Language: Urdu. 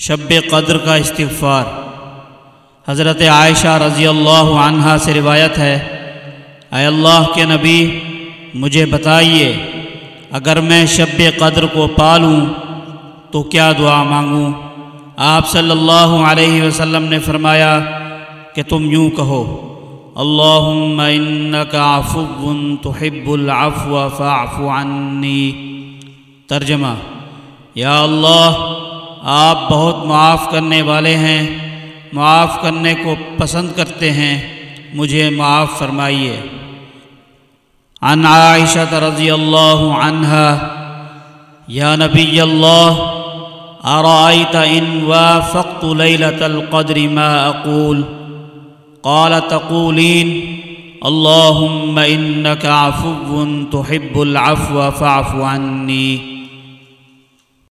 شب قدر کا استغفار۔ حضرت عائشہ رضی اللہ عنہا سے روایت ہے، اے اللہ کے نبی، مجھے بتائیے، اگر میں شب قدر کو پالوں تو کیا دعا مانگوں؟ آپ صلی اللہ علیہ وسلم نے فرمایا کہ تم یوں کہو، اللہم انکا عفو تحب العفو فاعف عنی ترجمہ، یا اللہ آپ بہت معاف کرنے والے ہیں، معاف کرنے کو پسند کرتے ہیں، مجھے معاف فرمائیے۔ عن عائشہ رضی اللہ عنہا، یا نبی اللہ، ارائیت ان وافقت لیلة القدر ما اقول؟ قال تقولین اللهم انك عفو تحب العفو فاعف عني